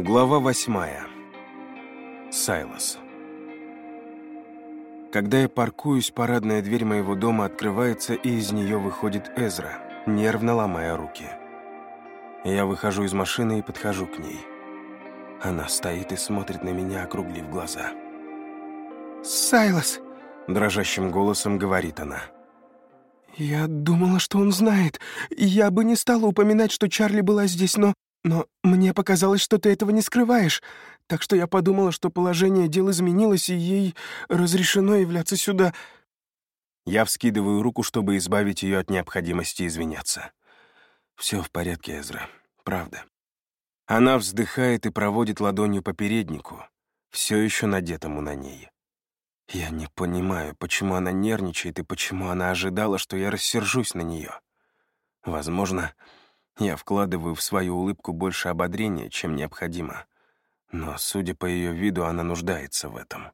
Глава восьмая. Сайлос. Когда я паркуюсь, парадная дверь моего дома открывается, и из нее выходит Эзра, нервно ломая руки. Я выхожу из машины и подхожу к ней. Она стоит и смотрит на меня, округлив глаза. «Сайлос!» — дрожащим голосом говорит она. «Я думала, что он знает. Я бы не стала упоминать, что Чарли была здесь, но но мне показалось, что ты этого не скрываешь, так что я подумала, что положение дел изменилось, и ей разрешено являться сюда». Я вскидываю руку, чтобы избавить ее от необходимости извиняться. Все в порядке, Эзра, правда. Она вздыхает и проводит ладонью по переднику, все еще надетому на ней. Я не понимаю, почему она нервничает и почему она ожидала, что я рассержусь на нее. Возможно, я вкладываю в свою улыбку больше ободрения, чем необходимо. Но, судя по ее виду, она нуждается в этом.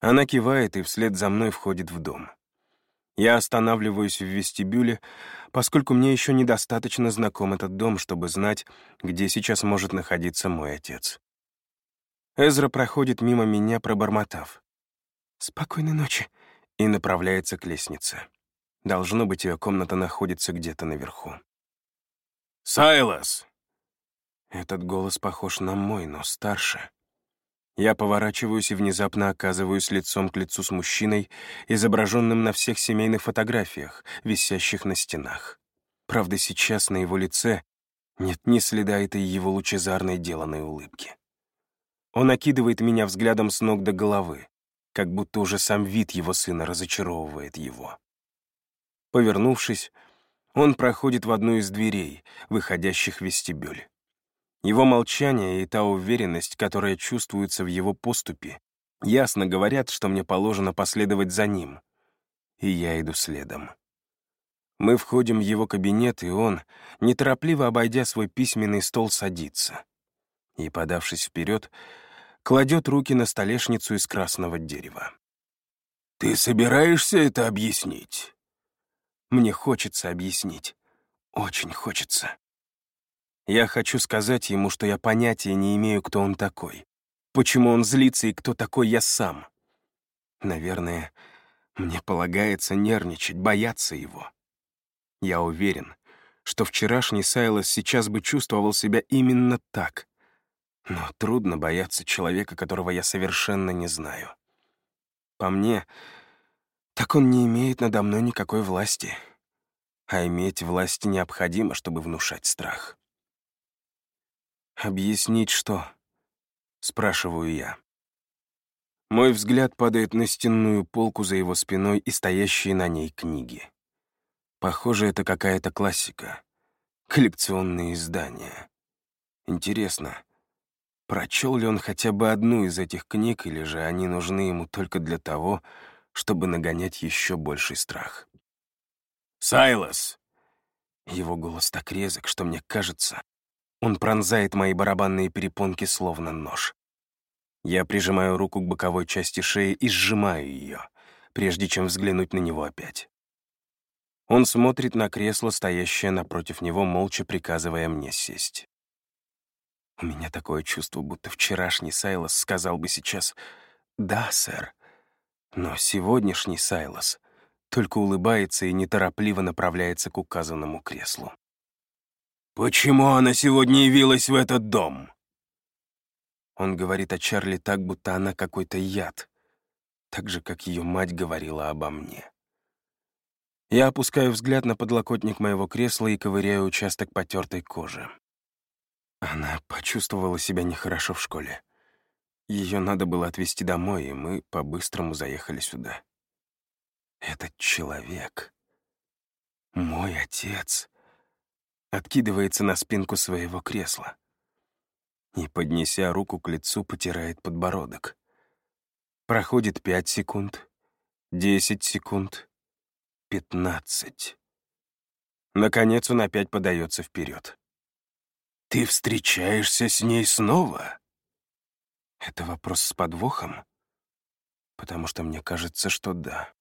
Она кивает и вслед за мной входит в дом. Я останавливаюсь в вестибюле, поскольку мне еще недостаточно знаком этот дом, чтобы знать, где сейчас может находиться мой отец. Эзра проходит мимо меня, пробормотав. «Спокойной ночи», и направляется к лестнице. Должно быть, ее комната находится где-то наверху. «Сайлас!» Этот голос похож на мой, но старше. Я поворачиваюсь и внезапно оказываюсь лицом к лицу с мужчиной, изображенным на всех семейных фотографиях, висящих на стенах. Правда, сейчас на его лице нет ни следа этой его лучезарной деланной улыбки. Он окидывает меня взглядом с ног до головы, как будто уже сам вид его сына разочаровывает его. Повернувшись, он проходит в одну из дверей, выходящих в вестибюль. Его молчание и та уверенность, которая чувствуется в его поступе, ясно говорят, что мне положено последовать за ним. И я иду следом. Мы входим в его кабинет, и он, неторопливо обойдя свой письменный стол, садится. И, подавшись вперед, кладет руки на столешницу из красного дерева. «Ты собираешься это объяснить?» Мне хочется объяснить. Очень хочется. Я хочу сказать ему, что я понятия не имею, кто он такой. Почему он злится и кто такой я сам. Наверное, мне полагается нервничать, бояться его. Я уверен, что вчерашний Сайлос сейчас бы чувствовал себя именно так. Но трудно бояться человека, которого я совершенно не знаю. По мне, так он не имеет надо мной никакой власти. А иметь власть необходимо, чтобы внушать страх. «Объяснить что?» — спрашиваю я. Мой взгляд падает на стенную полку за его спиной и стоящие на ней книги. Похоже, это какая-то классика. Коллекционные издания. Интересно, прочел ли он хотя бы одну из этих книг, или же они нужны ему только для того, чтобы нагонять еще больший страх. «Сайлос!» Его голос так резок, что мне кажется, он пронзает мои барабанные перепонки словно нож. Я прижимаю руку к боковой части шеи и сжимаю ее, прежде чем взглянуть на него опять. Он смотрит на кресло, стоящее напротив него, молча приказывая мне сесть. У меня такое чувство, будто вчерашний Сайлос сказал бы сейчас «Да, сэр», но сегодняшний Сайлос только улыбается и неторопливо направляется к указанному креслу. «Почему она сегодня явилась в этот дом?» Он говорит о Чарли так, будто она какой-то яд, так же, как ее мать говорила обо мне. Я опускаю взгляд на подлокотник моего кресла и ковыряю участок потертой кожи. Она почувствовала себя нехорошо в школе. Ее надо было отвезти домой, и мы по-быстрому заехали сюда. Этот человек, мой отец, откидывается на спинку своего кресла и, поднеся руку к лицу, потирает подбородок. Проходит пять секунд, десять секунд, пятнадцать. Наконец он опять подается вперед. «Ты встречаешься с ней снова?» Это вопрос с подвохом? Потому что мне кажется, что да.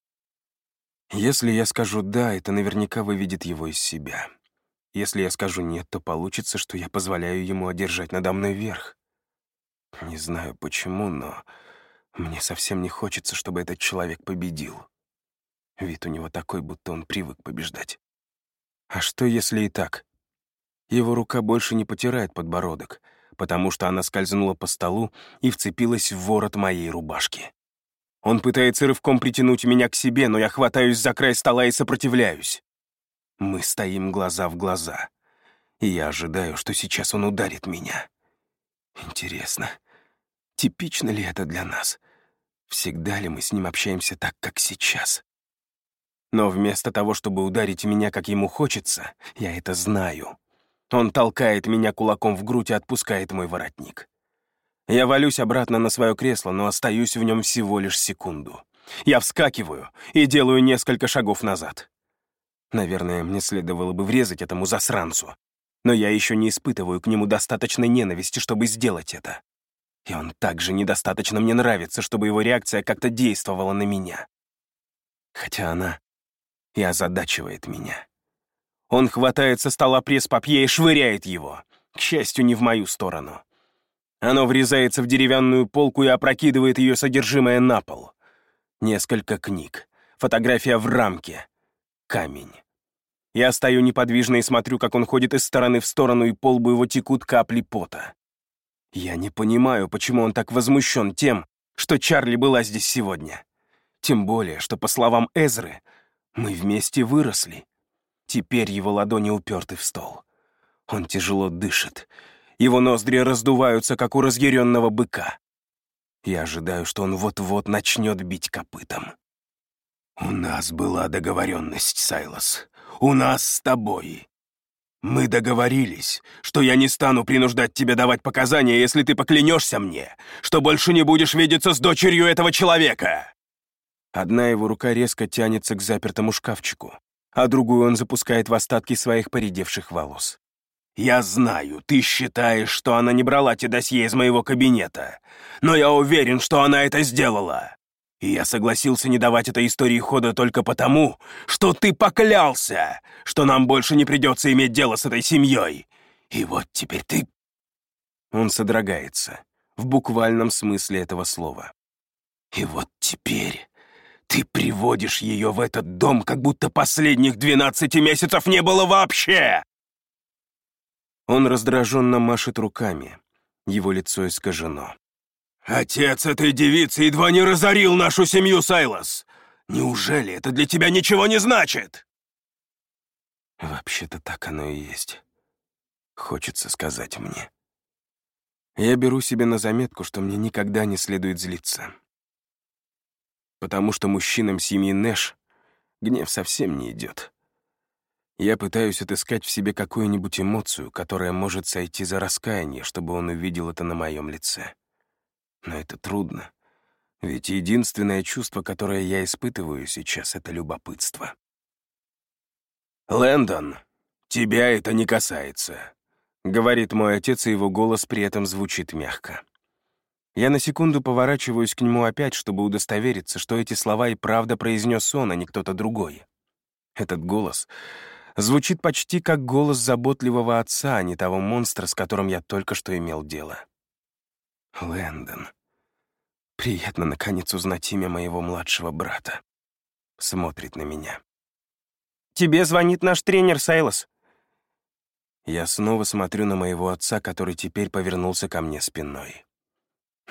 Если я скажу «да», это наверняка выведет его из себя. Если я скажу «нет», то получится, что я позволяю ему одержать надо мной верх. Не знаю почему, но мне совсем не хочется, чтобы этот человек победил. Вид у него такой, будто он привык побеждать. А что, если и так? Его рука больше не потирает подбородок, потому что она скользнула по столу и вцепилась в ворот моей рубашки. Он пытается рывком притянуть меня к себе, но я хватаюсь за край стола и сопротивляюсь. Мы стоим глаза в глаза, и я ожидаю, что сейчас он ударит меня. Интересно, типично ли это для нас? Всегда ли мы с ним общаемся так, как сейчас? Но вместо того, чтобы ударить меня, как ему хочется, я это знаю. Он толкает меня кулаком в грудь и отпускает мой воротник. Я валюсь обратно на свое кресло, но остаюсь в нем всего лишь секунду. Я вскакиваю и делаю несколько шагов назад. Наверное, мне следовало бы врезать этому засранцу, но я еще не испытываю к нему достаточной ненависти, чтобы сделать это. И он также недостаточно мне нравится, чтобы его реакция как-то действовала на меня. Хотя она и озадачивает меня. Он хватает со стола пресс-папье и швыряет его. К счастью, не в мою сторону. Оно врезается в деревянную полку и опрокидывает ее содержимое на пол. Несколько книг, фотография в рамке, камень. Я стою неподвижно и смотрю, как он ходит из стороны в сторону, и по лбу его текут капли пота. Я не понимаю, почему он так возмущен тем, что Чарли была здесь сегодня. Тем более, что, по словам Эзры, мы вместе выросли. Теперь его ладони уперты в стол. Он тяжело дышит. Его ноздри раздуваются, как у разъяренного быка. Я ожидаю, что он вот-вот начнет бить копытом. «У нас была договоренность, Сайлос. У нас с тобой. Мы договорились, что я не стану принуждать тебя давать показания, если ты поклянешься мне, что больше не будешь видеться с дочерью этого человека!» Одна его рука резко тянется к запертому шкафчику, а другую он запускает в остатки своих поредевших волос. «Я знаю, ты считаешь, что она не брала те досье из моего кабинета, но я уверен, что она это сделала. И я согласился не давать этой истории хода только потому, что ты поклялся, что нам больше не придется иметь дело с этой семьей. И вот теперь ты...» Он содрогается, в буквальном смысле этого слова. «И вот теперь ты приводишь ее в этот дом, как будто последних двенадцати месяцев не было вообще!» Он раздраженно машет руками. Его лицо искажено. «Отец этой девицы едва не разорил нашу семью, Сайлос! Неужели это для тебя ничего не значит?» Вообще-то так оно и есть. Хочется сказать мне. Я беру себе на заметку, что мне никогда не следует злиться потому что мужчинам семьи Нэш гнев совсем не идет. Я пытаюсь отыскать в себе какую-нибудь эмоцию, которая может сойти за раскаяние, чтобы он увидел это на моем лице. Но это трудно, ведь единственное чувство, которое я испытываю сейчас, — это любопытство. «Лэндон, тебя это не касается», — говорит мой отец, и его голос при этом звучит мягко. Я на секунду поворачиваюсь к нему опять, чтобы удостовериться, что эти слова и правда произнес он, а не кто-то другой. Этот голос звучит почти как голос заботливого отца, а не того монстра, с которым я только что имел дело. Лэндон. Приятно, наконец, узнать имя моего младшего брата. Смотрит на меня. «Тебе звонит наш тренер, Сайлос». Я снова смотрю на моего отца, который теперь повернулся ко мне спиной.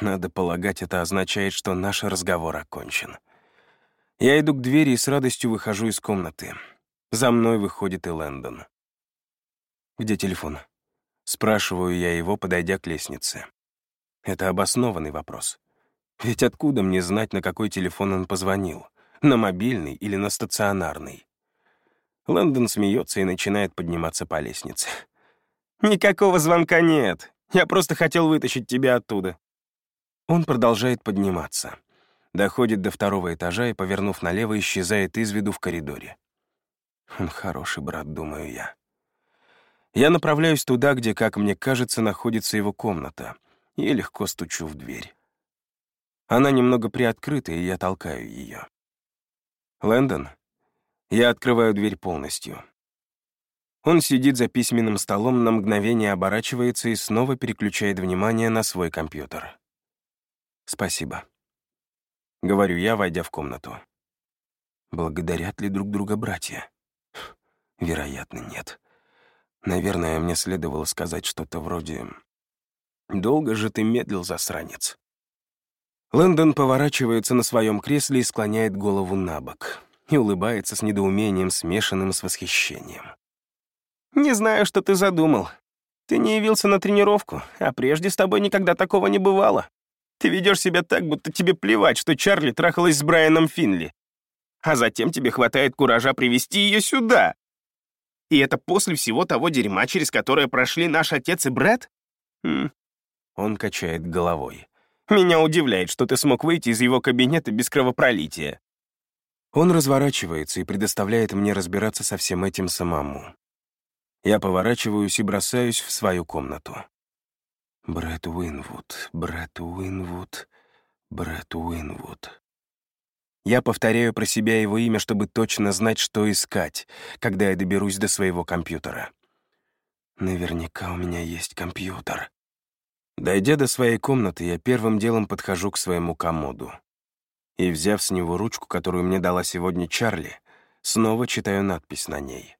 Надо полагать, это означает, что наш разговор окончен. Я иду к двери и с радостью выхожу из комнаты. За мной выходит и Лэндон. «Где телефон?» Спрашиваю я его, подойдя к лестнице. Это обоснованный вопрос. Ведь откуда мне знать, на какой телефон он позвонил? На мобильный или на стационарный? Лэндон смеется и начинает подниматься по лестнице. «Никакого звонка нет. Я просто хотел вытащить тебя оттуда. Он продолжает подниматься. Доходит до второго этажа и, повернув налево, исчезает из виду в коридоре. Он хороший брат, думаю я. Я направляюсь туда, где, как мне кажется, находится его комната, и легко стучу в дверь. Она немного приоткрыта, и я толкаю ее. «Лэндон?» Я открываю дверь полностью. Он сидит за письменным столом, на мгновение оборачивается и снова переключает внимание на свой компьютер. «Спасибо», — говорю я, войдя в комнату. Благодарят ли друг друга братья? Вероятно, нет. Наверное, мне следовало сказать что-то вроде «Долго же ты медлил, засранец». Лэндон поворачивается на своем кресле и склоняет голову на бок и улыбается с недоумением, смешанным с восхищением. «Не знаю, что ты задумал. Ты не явился на тренировку, а прежде с тобой никогда такого не бывало. Ты ведешь себя так, будто тебе плевать, что Чарли трахалась с Брайаном Финли. А затем тебе хватает куража привести ее сюда. И это после всего того дерьма, через которое прошли наш отец и брат? Хм. Он качает головой. Меня удивляет, что ты смог выйти из его кабинета без кровопролития. Он разворачивается и предоставляет мне разбираться со всем этим самому. Я поворачиваюсь и бросаюсь в свою комнату. Брэд Уинвуд, Брэд Уинвуд, Брэд Уинвуд. Я повторяю про себя его имя, чтобы точно знать, что искать, когда я доберусь до своего компьютера. Наверняка у меня есть компьютер. Дойдя до своей комнаты, я первым делом подхожу к своему комоду. И, взяв с него ручку, которую мне дала сегодня Чарли, снова читаю надпись на ней.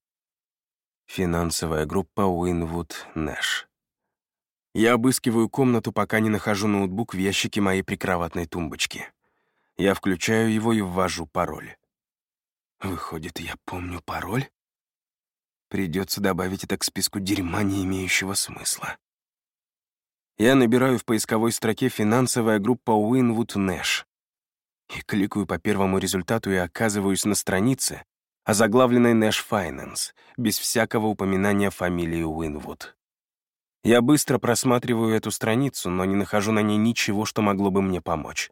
Финансовая группа Уинвуд Нэш. Я обыскиваю комнату, пока не нахожу ноутбук в ящике моей прикроватной тумбочки. Я включаю его и ввожу пароль. Выходит, я помню пароль? Придется добавить это к списку дерьма, не имеющего смысла. Я набираю в поисковой строке «Финансовая группа Уинвуд Нэш» и кликаю по первому результату и оказываюсь на странице, озаглавленной Нэш Finance, без всякого упоминания фамилии Уинвуд. Я быстро просматриваю эту страницу, но не нахожу на ней ничего, что могло бы мне помочь.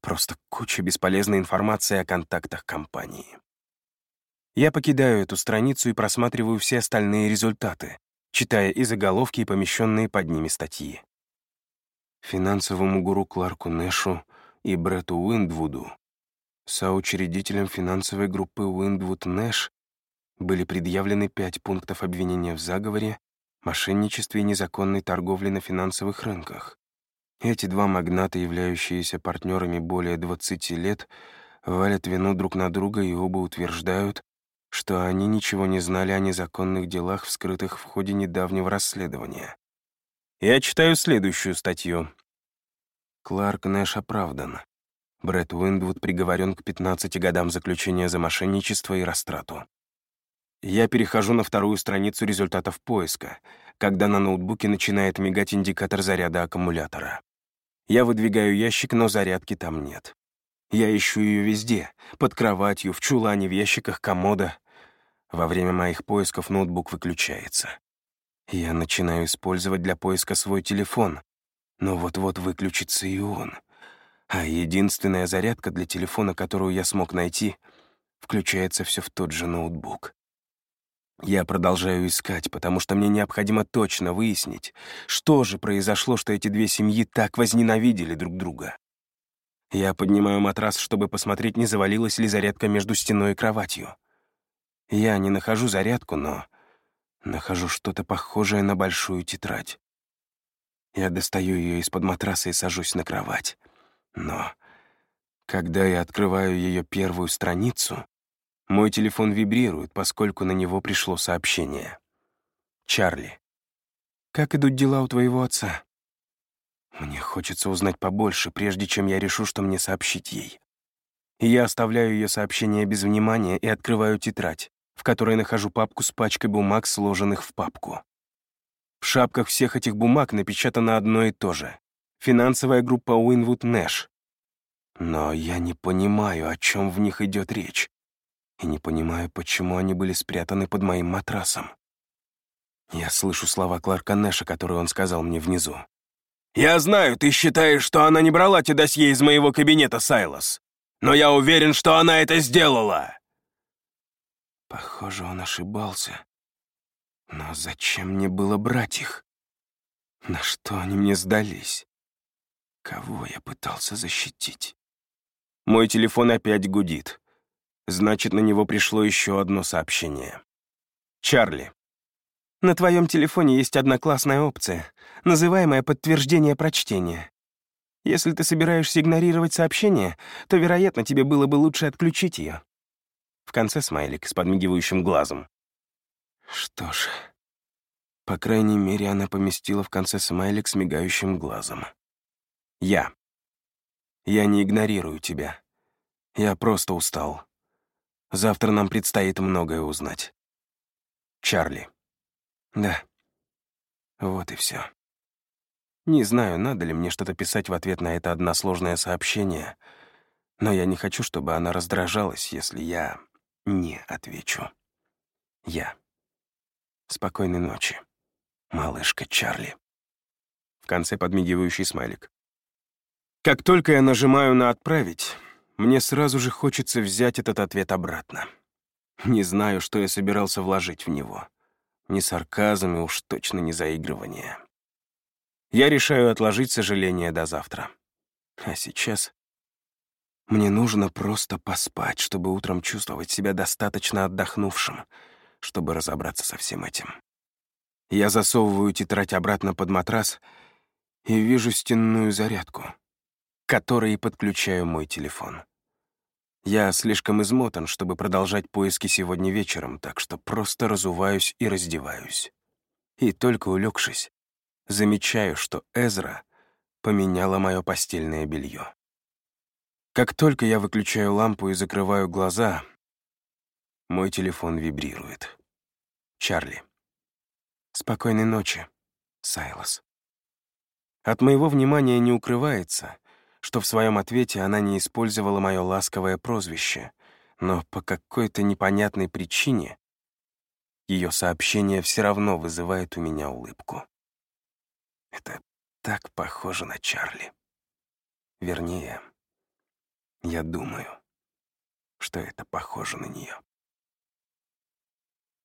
Просто куча бесполезной информации о контактах компании. Я покидаю эту страницу и просматриваю все остальные результаты, читая и заголовки, и помещенные под ними статьи финансовому гуру Кларку Нэшу и Бретту Уиндвуду, соучредителям финансовой группы Уиндвуд Нэш, были предъявлены пять пунктов обвинения в заговоре, мошенничестве и незаконной торговле на финансовых рынках. Эти два магната, являющиеся партнерами более 20 лет, валят вину друг на друга и оба утверждают, что они ничего не знали о незаконных делах, вскрытых в ходе недавнего расследования. Я читаю следующую статью. Кларк Нэш оправдан. Брэд Уиндвуд приговорен к 15 годам заключения за мошенничество и растрату. Я перехожу на вторую страницу результатов поиска, когда на ноутбуке начинает мигать индикатор заряда аккумулятора. Я выдвигаю ящик, но зарядки там нет. Я ищу ее везде, под кроватью, в чулане, в ящиках комода. Во время моих поисков ноутбук выключается. Я начинаю использовать для поиска свой телефон, но вот-вот выключится и он. А единственная зарядка для телефона, которую я смог найти, включается все в тот же ноутбук. Я продолжаю искать, потому что мне необходимо точно выяснить, что же произошло, что эти две семьи так возненавидели друг друга. Я поднимаю матрас, чтобы посмотреть, не завалилась ли зарядка между стеной и кроватью. Я не нахожу зарядку, но Нахожу что-то похожее на большую тетрадь. Я достаю ее из-под матраса и сажусь на кровать. Но когда я открываю ее первую страницу, мой телефон вибрирует, поскольку на него пришло сообщение. «Чарли, как идут дела у твоего отца?» Мне хочется узнать побольше, прежде чем я решу, что мне сообщить ей. Я оставляю ее сообщение без внимания и открываю тетрадь в которой нахожу папку с пачкой бумаг, сложенных в папку. В шапках всех этих бумаг напечатано одно и то же. Финансовая группа Уинвуд Нэш. Но я не понимаю, о чем в них идет речь. И не понимаю, почему они были спрятаны под моим матрасом. Я слышу слова Кларка Нэша, которые он сказал мне внизу. «Я знаю, ты считаешь, что она не брала те досье из моего кабинета, Сайлос. Но я уверен, что она это сделала!» Похоже, он ошибался. Но зачем мне было брать их? На что они мне сдались? Кого я пытался защитить? Мой телефон опять гудит. Значит, на него пришло еще одно сообщение. «Чарли, На твоем телефоне есть одна классная опция, называемая подтверждение прочтения. Если ты собираешься игнорировать сообщение, то, вероятно, тебе было бы лучше отключить ее. В конце смайлик с подмигивающим глазом. Что ж, по крайней мере, она поместила в конце смайлик с мигающим глазом. Я. Я не игнорирую тебя. Я просто устал. Завтра нам предстоит многое узнать. Чарли. Да. Вот и все. Не знаю, надо ли мне что-то писать в ответ на это односложное сообщение, но я не хочу, чтобы она раздражалась, если я не отвечу. Я. Спокойной ночи, малышка Чарли. В конце подмигивающий смайлик. Как только я нажимаю на «Отправить», мне сразу же хочется взять этот ответ обратно. Не знаю, что я собирался вложить в него. Ни сарказм и уж точно не заигрывание. Я решаю отложить сожаление до завтра. А сейчас мне нужно просто поспать, чтобы утром чувствовать себя достаточно отдохнувшим, чтобы разобраться со всем этим. Я засовываю тетрадь обратно под матрас и вижу стенную зарядку, к которой и подключаю мой телефон. Я слишком измотан, чтобы продолжать поиски сегодня вечером, так что просто разуваюсь и раздеваюсь. И только улегшись, замечаю, что Эзра поменяла мое постельное белье. Как только я выключаю лампу и закрываю глаза, мой телефон вибрирует. Чарли. Спокойной ночи, Сайлос. От моего внимания не укрывается, что в своем ответе она не использовала мое ласковое прозвище, но по какой-то непонятной причине ее сообщение все равно вызывает у меня улыбку. Это так похоже на Чарли. Вернее, я думаю, что это похоже на нее.